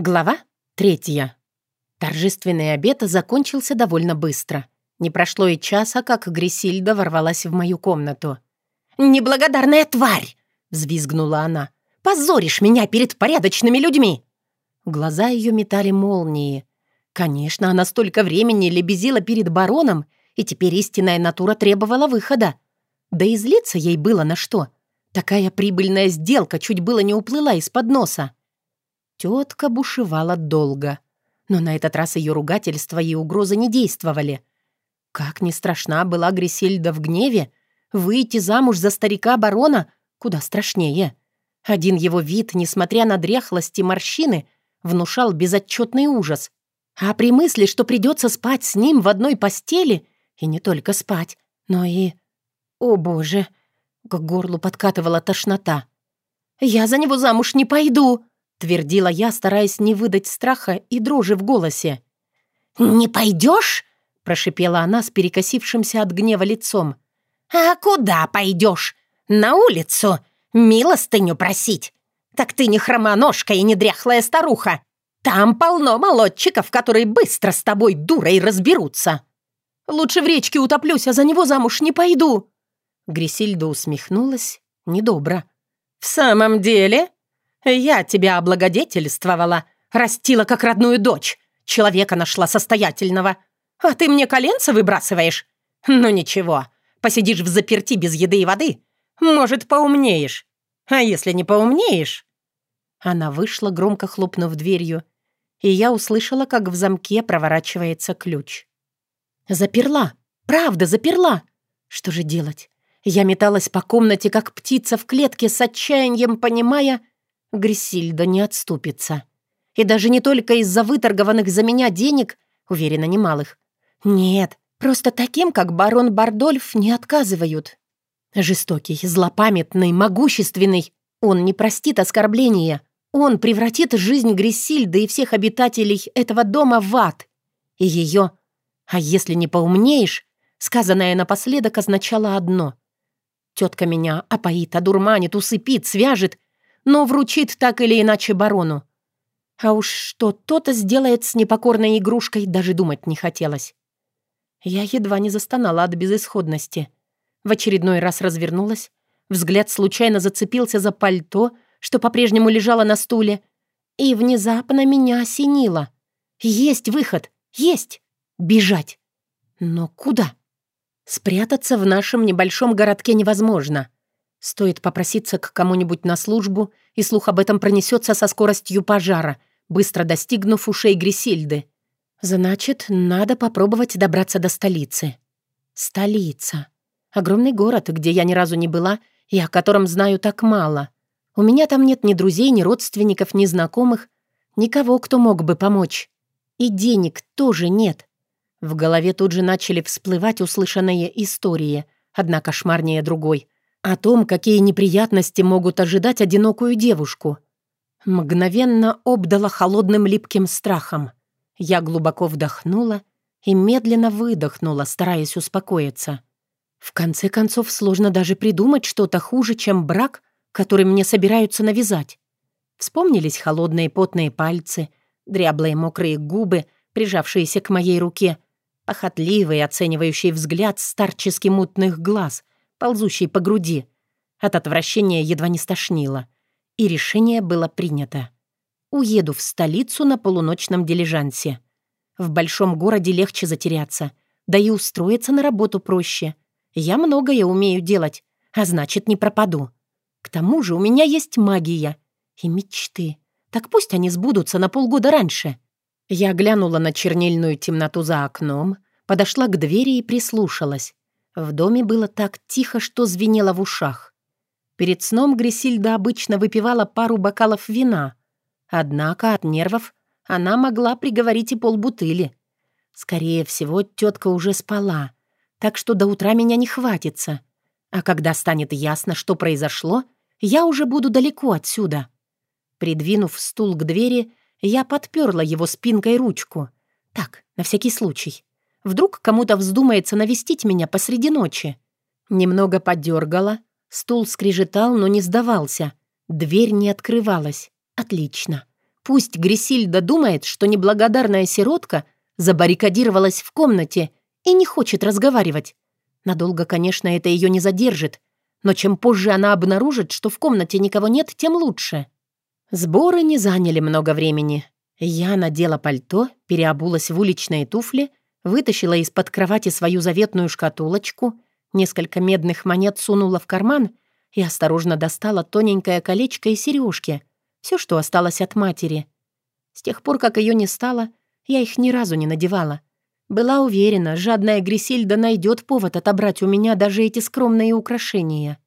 Глава третья. Торжественный обед закончился довольно быстро. Не прошло и часа, как Грисильда ворвалась в мою комнату. «Неблагодарная тварь!» — взвизгнула она. «Позоришь меня перед порядочными людьми!» Глаза ее метали молнии. Конечно, она столько времени лебезила перед бароном, и теперь истинная натура требовала выхода. Да и злиться ей было на что. Такая прибыльная сделка чуть было не уплыла из-под носа. Тетка бушевала долго. Но на этот раз ее ругательства и угрозы не действовали. Как ни страшна была Грисельда в гневе, выйти замуж за старика-барона куда страшнее. Один его вид, несмотря на дряхлость и морщины, внушал безотчетный ужас. А при мысли, что придется спать с ним в одной постели, и не только спать, но и... О, боже! К горлу подкатывала тошнота. «Я за него замуж не пойду!» Твердила я, стараясь не выдать страха и дрожи в голосе. «Не пойдешь?» — прошипела она с перекосившимся от гнева лицом. «А куда пойдешь? На улицу? Милостыню просить? Так ты не хромоножка и не дряхлая старуха. Там полно молодчиков, которые быстро с тобой дурой разберутся. Лучше в речке утоплюсь, а за него замуж не пойду». Грисильда усмехнулась недобро. «В самом деле?» Я тебя облагодетельствовала, растила как родную дочь, человека нашла состоятельного. А ты мне коленца выбрасываешь? Ну ничего, посидишь в заперти без еды и воды, может, поумнеешь. А если не поумнеешь...» Она вышла, громко хлопнув дверью, и я услышала, как в замке проворачивается ключ. «Заперла! Правда, заперла! Что же делать?» Я металась по комнате, как птица в клетке, с отчаянием понимая, Грисильда не отступится. И даже не только из-за выторгованных за меня денег, уверена, немалых. Нет, просто таким, как барон Бардольф, не отказывают. Жестокий, злопамятный, могущественный. Он не простит оскорбления. Он превратит жизнь Грисильды и всех обитателей этого дома в ад. И ее «А если не поумнеешь?» сказанное напоследок означало одно. Тетка меня опоит, одурманит, усыпит, свяжет но вручит так или иначе барону. А уж что то-то сделает с непокорной игрушкой, даже думать не хотелось. Я едва не застонала от безысходности. В очередной раз развернулась, взгляд случайно зацепился за пальто, что по-прежнему лежало на стуле, и внезапно меня осенило. Есть выход, есть! Бежать! Но куда? Спрятаться в нашем небольшом городке невозможно. Стоит попроситься к кому-нибудь на службу, и слух об этом пронесется со скоростью пожара, быстро достигнув ушей Грисильды. Значит, надо попробовать добраться до столицы. Столица. Огромный город, где я ни разу не была и о котором знаю так мало. У меня там нет ни друзей, ни родственников, ни знакомых, никого, кто мог бы помочь. И денег тоже нет. В голове тут же начали всплывать услышанные истории, одна кошмарнее другой — о том, какие неприятности могут ожидать одинокую девушку. Мгновенно обдала холодным липким страхом. Я глубоко вдохнула и медленно выдохнула, стараясь успокоиться. В конце концов, сложно даже придумать что-то хуже, чем брак, который мне собираются навязать. Вспомнились холодные потные пальцы, дряблые мокрые губы, прижавшиеся к моей руке, похотливый оценивающий взгляд старчески мутных глаз, ползущей по груди. От отвращения едва не стошнило. И решение было принято. Уеду в столицу на полуночном дилижансе. В большом городе легче затеряться, да и устроиться на работу проще. Я многое умею делать, а значит, не пропаду. К тому же у меня есть магия и мечты. Так пусть они сбудутся на полгода раньше. Я глянула на чернильную темноту за окном, подошла к двери и прислушалась. В доме было так тихо, что звенело в ушах. Перед сном Грисильда обычно выпивала пару бокалов вина. Однако от нервов она могла приговорить и полбутыли. Скорее всего, тетка уже спала, так что до утра меня не хватится. А когда станет ясно, что произошло, я уже буду далеко отсюда. Придвинув стул к двери, я подперла его спинкой ручку. Так, на всякий случай. Вдруг кому-то вздумается навестить меня посреди ночи. Немного подергала. Стул скрежетал, но не сдавался. Дверь не открывалась. Отлично. Пусть Грисильда думает, что неблагодарная сиротка забаррикадировалась в комнате и не хочет разговаривать. Надолго, конечно, это ее не задержит, но чем позже она обнаружит, что в комнате никого нет, тем лучше. Сборы не заняли много времени. Я надела пальто, переобулась в уличные туфли, вытащила из-под кровати свою заветную шкатулочку, несколько медных монет сунула в карман и осторожно достала тоненькое колечко и сережки, все, что осталось от матери. С тех пор, как ее не стало, я их ни разу не надевала. Была уверена, жадная Грисильда найдет повод отобрать у меня даже эти скромные украшения.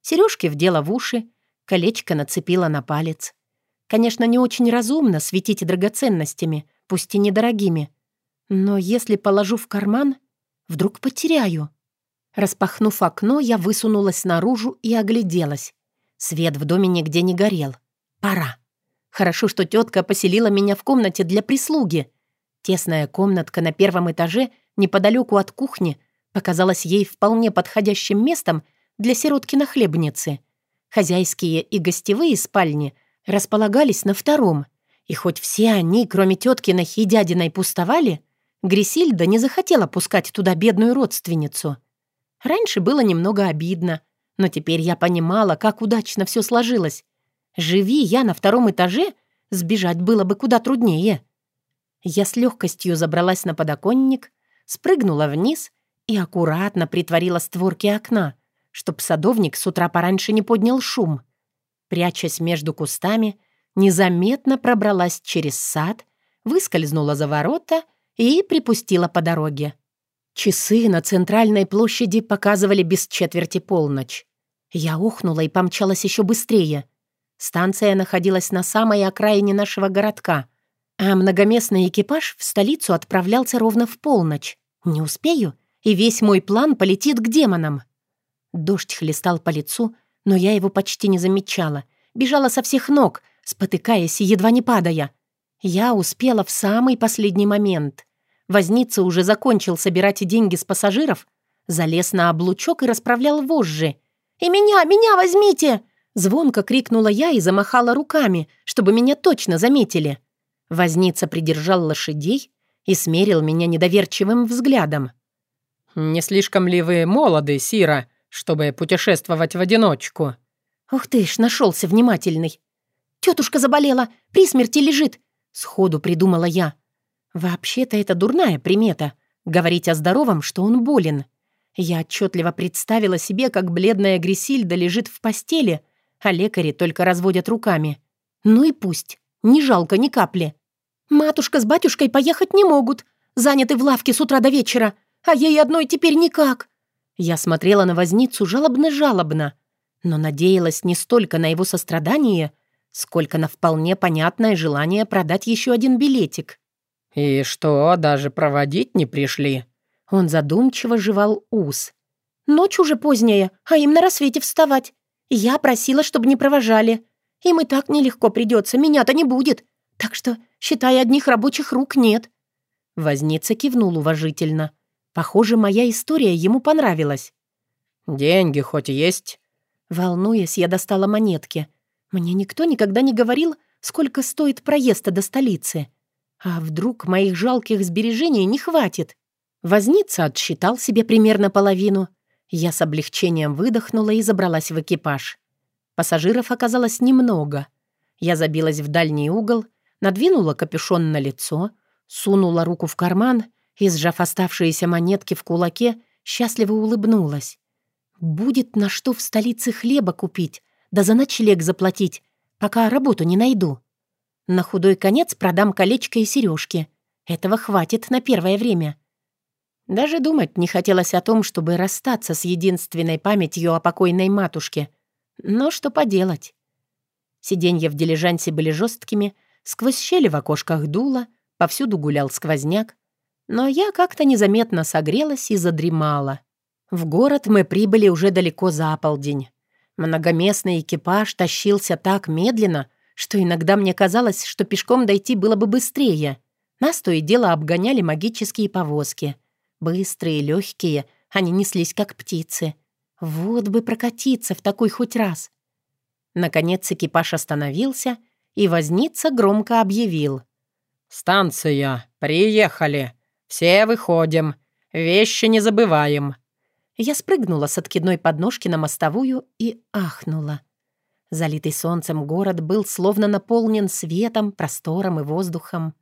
Сережки вдела в уши, колечко нацепила на палец. Конечно, не очень разумно светить драгоценностями, пусть и недорогими. Но если положу в карман, вдруг потеряю. Распахнув окно, я высунулась наружу и огляделась. Свет в доме нигде не горел. Пора. Хорошо, что тетка поселила меня в комнате для прислуги. Тесная комнатка на первом этаже, неподалеку от кухни, показалась ей вполне подходящим местом для сиротки-нахлебницы. Хозяйские и гостевые спальни располагались на втором, и хоть все они, кроме теткиных и дядиной, пустовали, Грисильда не захотела пускать туда бедную родственницу. Раньше было немного обидно, но теперь я понимала, как удачно все сложилось. Живи я на втором этаже, сбежать было бы куда труднее. Я с легкостью забралась на подоконник, спрыгнула вниз и аккуратно притворила створки окна, чтоб садовник с утра пораньше не поднял шум. Прячась между кустами, незаметно пробралась через сад, выскользнула за ворота и припустила по дороге. Часы на центральной площади показывали без четверти полночь. Я ухнула и помчалась еще быстрее — Станция находилась на самой окраине нашего городка, а многоместный экипаж в столицу отправлялся ровно в полночь. Не успею, и весь мой план полетит к демонам. Дождь хлестал по лицу, но я его почти не замечала. Бежала со всех ног, спотыкаясь и едва не падая. Я успела в самый последний момент. Возница уже закончил собирать деньги с пассажиров, залез на облучок и расправлял вожжи. «И меня, меня возьмите!» Звонко крикнула я и замахала руками, чтобы меня точно заметили. Возница придержал лошадей и смерил меня недоверчивым взглядом. «Не слишком ли вы молоды, Сира, чтобы путешествовать в одиночку?» «Ух ты ж, нашелся внимательный!» «Тетушка заболела, при смерти лежит!» Сходу придумала я. «Вообще-то это дурная примета — говорить о здоровом, что он болен. Я отчетливо представила себе, как бледная Грисильда лежит в постели — а лекари только разводят руками. Ну и пусть, не жалко ни капли. Матушка с батюшкой поехать не могут, заняты в лавке с утра до вечера, а ей одной теперь никак. Я смотрела на возницу жалобно-жалобно, но надеялась не столько на его сострадание, сколько на вполне понятное желание продать еще один билетик. «И что, даже проводить не пришли?» Он задумчиво жевал ус. «Ночь уже поздняя, а им на рассвете вставать. Я просила, чтобы не провожали. Им и так нелегко придется, меня-то не будет. Так что, считай, одних рабочих рук нет». Возница кивнул уважительно. Похоже, моя история ему понравилась. «Деньги хоть есть?» Волнуясь, я достала монетки. Мне никто никогда не говорил, сколько стоит проезд до столицы. А вдруг моих жалких сбережений не хватит? Возница отсчитал себе примерно половину, я с облегчением выдохнула и забралась в экипаж. Пассажиров оказалось немного. Я забилась в дальний угол, надвинула капюшон на лицо, сунула руку в карман и, сжав оставшиеся монетки в кулаке, счастливо улыбнулась. «Будет на что в столице хлеба купить, да за ночлег заплатить, пока работу не найду. На худой конец продам колечко и сережки. Этого хватит на первое время. Даже думать не хотелось о том, чтобы расстаться с единственной памятью о покойной матушке. Но что поделать? Сиденья в дилижансе были жесткими, сквозь щели в окошках дуло, повсюду гулял сквозняк. Но я как-то незаметно согрелась и задремала. В город мы прибыли уже далеко за полдень. Многоместный экипаж тащился так медленно, что иногда мне казалось, что пешком дойти было бы быстрее. Нас то и дело обгоняли магические повозки — Быстрые, легкие, они неслись как птицы. Вот бы прокатиться в такой хоть раз. Наконец экипаж остановился, и возница громко объявил. «Станция, приехали. Все выходим. Вещи не забываем». Я спрыгнула с откидной подножки на мостовую и ахнула. Залитый солнцем город был словно наполнен светом, простором и воздухом.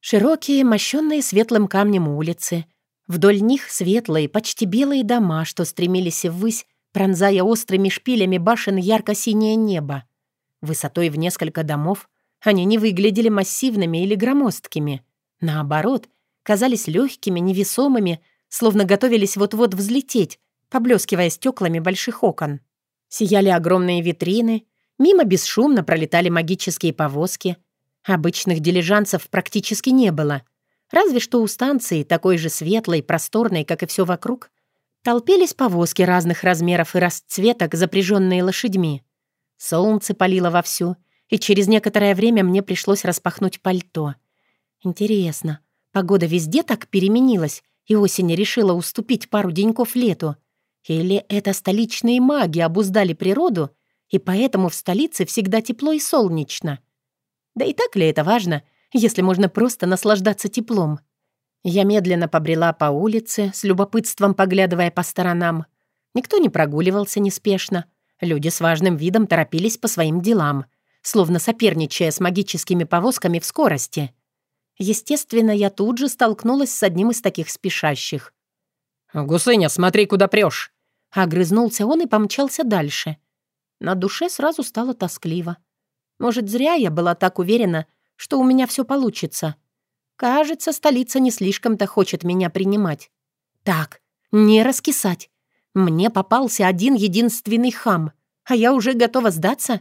Широкие, мощенные светлым камнем улицы. Вдоль них светлые, почти белые дома, что стремились ввысь, пронзая острыми шпилями башен ярко-синее небо. Высотой в несколько домов они не выглядели массивными или громоздкими. Наоборот, казались легкими, невесомыми, словно готовились вот-вот взлететь, поблескивая стеклами больших окон. Сияли огромные витрины, мимо бесшумно пролетали магические повозки. Обычных дилижансов практически не было. Разве что у станции, такой же светлой, просторной, как и все вокруг, толпились повозки разных размеров и расцветок, запряженные лошадьми. Солнце палило вовсю — и через некоторое время мне пришлось распахнуть пальто. Интересно, погода везде так переменилась, и осень решила уступить пару деньков лету? Или это столичные маги обуздали природу, и поэтому в столице всегда тепло и солнечно? Да и так ли это важно, если можно просто наслаждаться теплом? Я медленно побрела по улице, с любопытством поглядывая по сторонам. Никто не прогуливался неспешно. Люди с важным видом торопились по своим делам — словно соперничая с магическими повозками в скорости. Естественно, я тут же столкнулась с одним из таких спешащих. «Гусыня, смотри, куда прешь!» Огрызнулся он и помчался дальше. На душе сразу стало тоскливо. Может, зря я была так уверена, что у меня все получится. Кажется, столица не слишком-то хочет меня принимать. Так, не раскисать. Мне попался один единственный хам, а я уже готова сдаться.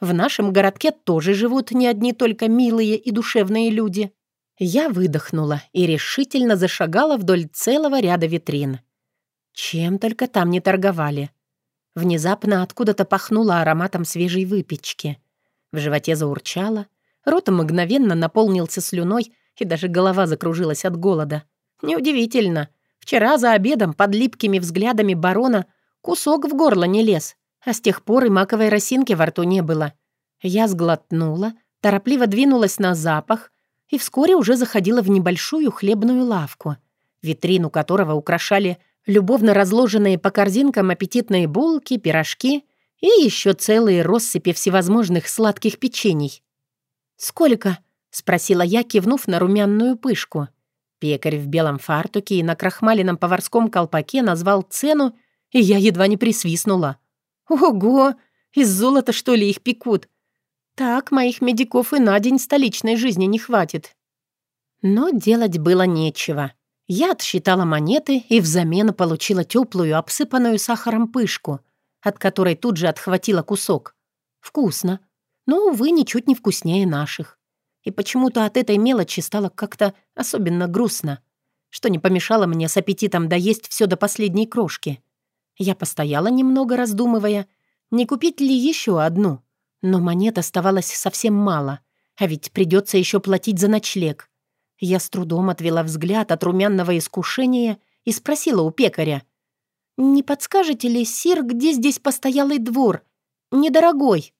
В нашем городке тоже живут не одни только милые и душевные люди. Я выдохнула и решительно зашагала вдоль целого ряда витрин. Чем только там не торговали. Внезапно откуда-то пахнуло ароматом свежей выпечки. В животе заурчало, рот мгновенно наполнился слюной, и даже голова закружилась от голода. Неудивительно. Вчера за обедом под липкими взглядами барона кусок в горло не лез, а с тех пор и маковой росинки во рту не было. Я сглотнула, торопливо двинулась на запах и вскоре уже заходила в небольшую хлебную лавку, витрину которого украшали любовно разложенные по корзинкам аппетитные булки, пирожки и еще целые россыпи всевозможных сладких печений. «Сколько?» — спросила я, кивнув на румяную пышку. Пекарь в белом фартуке и на крахмаленном поварском колпаке назвал цену, и я едва не присвистнула. «Ого! Из золота, что ли, их пекут? Так моих медиков и на день столичной жизни не хватит». Но делать было нечего. Я отсчитала монеты и взамен получила теплую, обсыпанную сахаром пышку, от которой тут же отхватила кусок. Вкусно, но, увы, ничуть не вкуснее наших. И почему-то от этой мелочи стало как-то особенно грустно, что не помешало мне с аппетитом доесть все до последней крошки. Я постояла немного, раздумывая, не купить ли еще одну. Но монет оставалось совсем мало, а ведь придется еще платить за ночлег. Я с трудом отвела взгляд от румяного искушения и спросила у пекаря. «Не подскажете ли, сир, где здесь постоялый двор? Недорогой».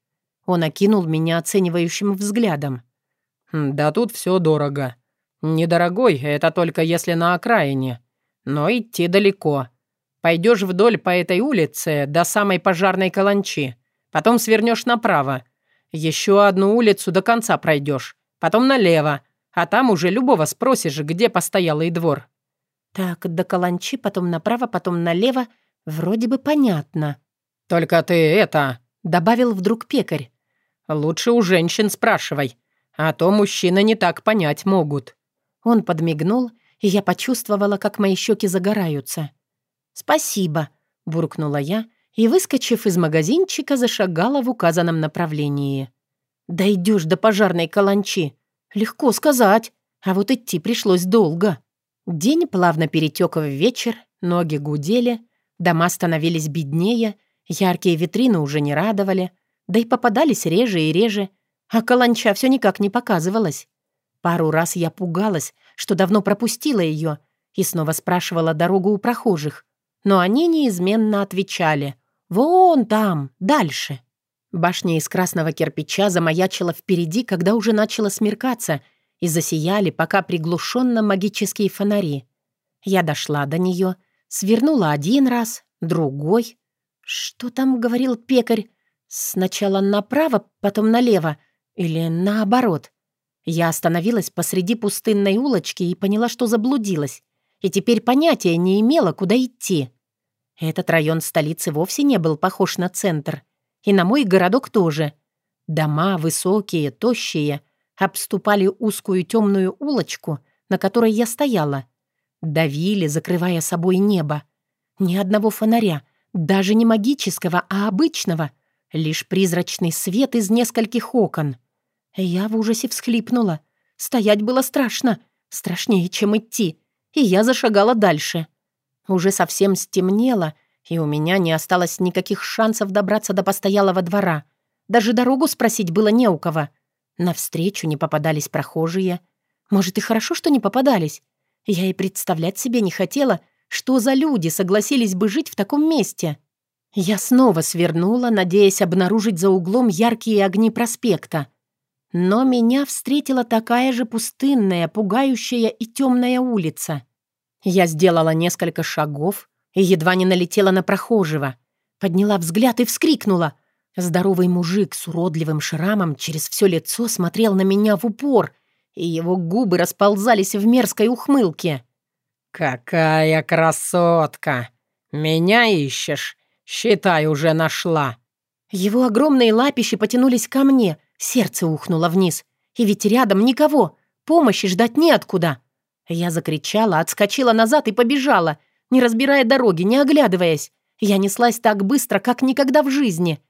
Он окинул меня оценивающим взглядом. «Да тут все дорого. Недорогой — это только если на окраине. Но идти далеко. Пойдешь вдоль по этой улице до самой пожарной каланчи. Потом свернешь направо. Еще одну улицу до конца пройдешь. Потом налево. А там уже любого спросишь, где постоялый двор». «Так, до Каланчи, потом направо, потом налево. Вроде бы понятно». «Только ты это...» — добавил вдруг пекарь. «Лучше у женщин спрашивай, а то мужчины не так понять могут». Он подмигнул, и я почувствовала, как мои щеки загораются. «Спасибо», — буркнула я и, выскочив из магазинчика, зашагала в указанном направлении. «Дойдешь до пожарной каланчи. Легко сказать, а вот идти пришлось долго». День плавно перетек в вечер, ноги гудели, дома становились беднее, яркие витрины уже не радовали, да и попадались реже и реже, а каланча все никак не показывалась. Пару раз я пугалась, что давно пропустила ее, и снова спрашивала дорогу у прохожих, но они неизменно отвечали — Вон там, дальше. Башня из красного кирпича замаячила впереди, когда уже начало смеркаться, и засияли пока приглушенно магические фонари. Я дошла до нее, свернула один раз, другой. Что там говорил пекарь? Сначала направо, потом налево. Или наоборот. Я остановилась посреди пустынной улочки и поняла, что заблудилась. И теперь понятия не имела, куда идти. Этот район столицы вовсе не был похож на центр. И на мой городок тоже. Дома высокие, тощие, обступали узкую темную улочку, на которой я стояла. Давили, закрывая собой небо. Ни одного фонаря, даже не магического, а обычного. Лишь призрачный свет из нескольких окон. Я в ужасе всхлипнула. Стоять было страшно. Страшнее, чем идти. И я зашагала дальше. Уже совсем стемнело, и у меня не осталось никаких шансов добраться до постоялого двора. Даже дорогу спросить было не у кого. Навстречу не попадались прохожие. Может, и хорошо, что не попадались. Я и представлять себе не хотела, что за люди согласились бы жить в таком месте. Я снова свернула, надеясь обнаружить за углом яркие огни проспекта. Но меня встретила такая же пустынная, пугающая и темная улица. Я сделала несколько шагов и едва не налетела на прохожего. Подняла взгляд и вскрикнула. Здоровый мужик с уродливым шрамом через все лицо смотрел на меня в упор, и его губы расползались в мерзкой ухмылке. «Какая красотка! Меня ищешь? Считай, уже нашла!» Его огромные лапищи потянулись ко мне, сердце ухнуло вниз. И ведь рядом никого, помощи ждать неоткуда. Я закричала, отскочила назад и побежала, не разбирая дороги, не оглядываясь. Я неслась так быстро, как никогда в жизни.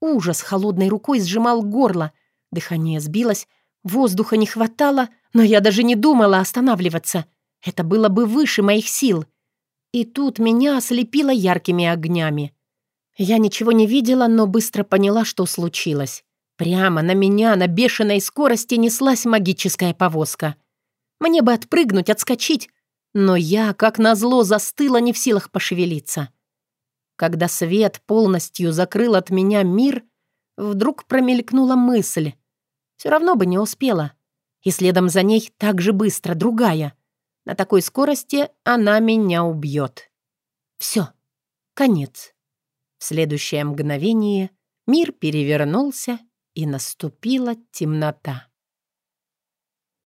Ужас холодной рукой сжимал горло. Дыхание сбилось, воздуха не хватало, но я даже не думала останавливаться. Это было бы выше моих сил. И тут меня ослепило яркими огнями. Я ничего не видела, но быстро поняла, что случилось. Прямо на меня на бешеной скорости неслась магическая повозка. Мне бы отпрыгнуть, отскочить, но я, как назло, застыла не в силах пошевелиться. Когда свет полностью закрыл от меня мир, вдруг промелькнула мысль. Все равно бы не успела. И следом за ней так же быстро другая. На такой скорости она меня убьет. Все, конец. В следующее мгновение мир перевернулся, и наступила темнота.